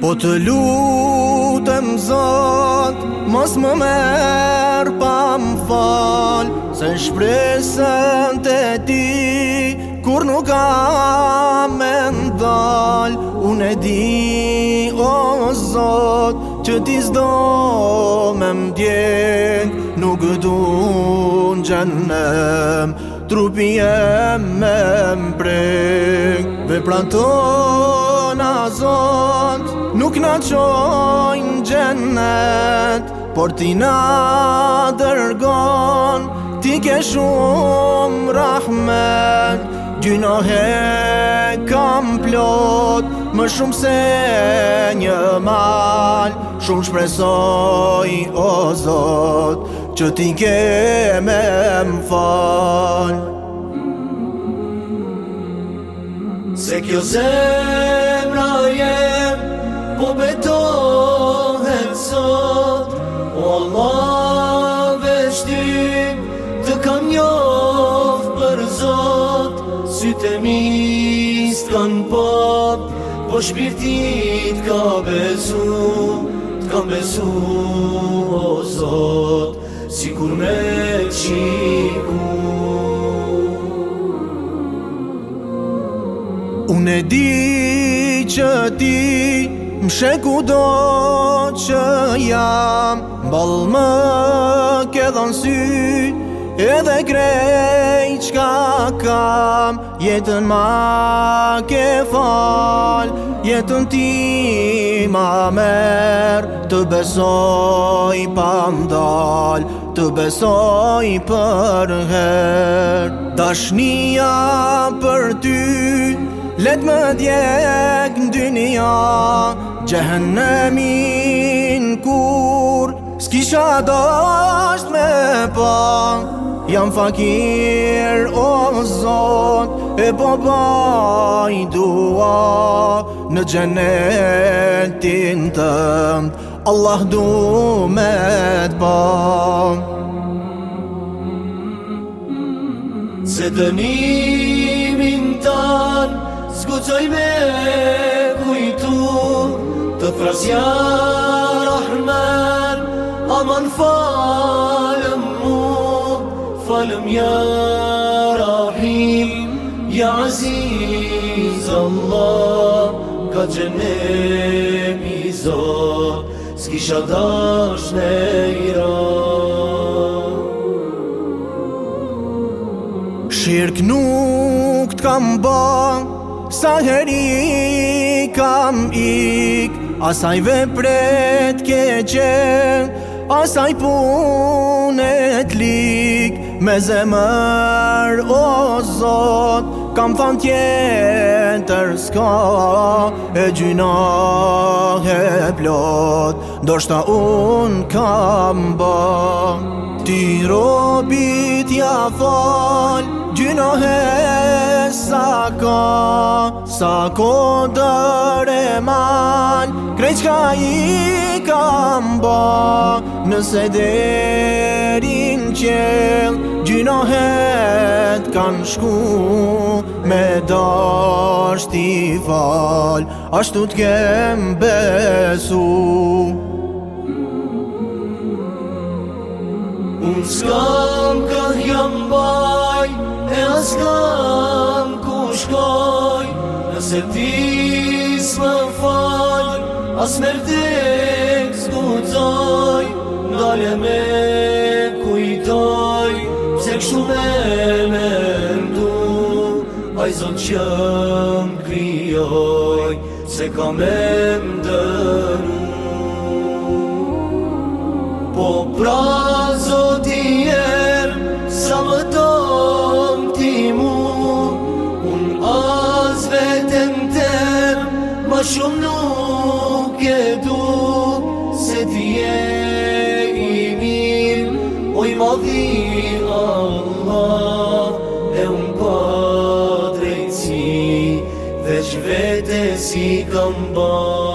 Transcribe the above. Po të lutem zot, mos më merë pa më falë Se shpresën të ti, kur nuk kam e ndalë Unë e di, o zot, që ti zdo me mdjek Nuk du në gjennem, trupi e me mbrek Ve pra tonë zot Nuk në qojnë gjennet Por ti në dërgon Ti ke shumë rahmet Gjynohe kam plot Më shumë se një mal Shumë shpresoj o zot Që ti ke me më fal Se kjo zemë jem Po betohet sot O Allah veçtim Të kam njof për zot Sytë e mis të kanë pop Po shpirtit ka besu Të kam besu o zot Si kur me qiku Unë e di Që ti më sheku do që jam Mbëllë më këdhën sy Edhe krejt qka kam Jetën ma ke fal Jetën ti ma mer Të besoj pa mdal Të besoj për her Dashnia për ty Let më djek në dynia Gjehenemin kur S'kisha dasht me pa Jam fakir o zon E po i dua Në gjenetin tëm Allah du me të pa Se dënimin tënë S'gucëoj me kujtu Të frasja rahmen Aman falëm mu Falëm ja rahim Ja aziz Allah Ka qenë e S'kisha dash të ira Shirk nuk t'kam ba Sa heri kam ik Asaj vepret keqe Asaj punet lik Me zemër o zot Kam fan tjetër s'ka E gjyna he plot Do shta un kam ba Ti robit ja fal Gjyna he plot sa ka, sa ko dërë e manë Krejt qka i kam ba, nëse derin qëllë Gjinohet kam shku me dasht i fal Ashtu t'kem besu Unë s'kam këdhjën bërë shkoj E as kam ku shkoj Nëse ti s'më fal As më rdek s'ku t'zoj Ndole me kujtoj Pse kështu me me ndu Aj zot që më krijoj Se ka me më dëru Po prazë U i Allah E unë pa po drejtësi Veç vete si kam ba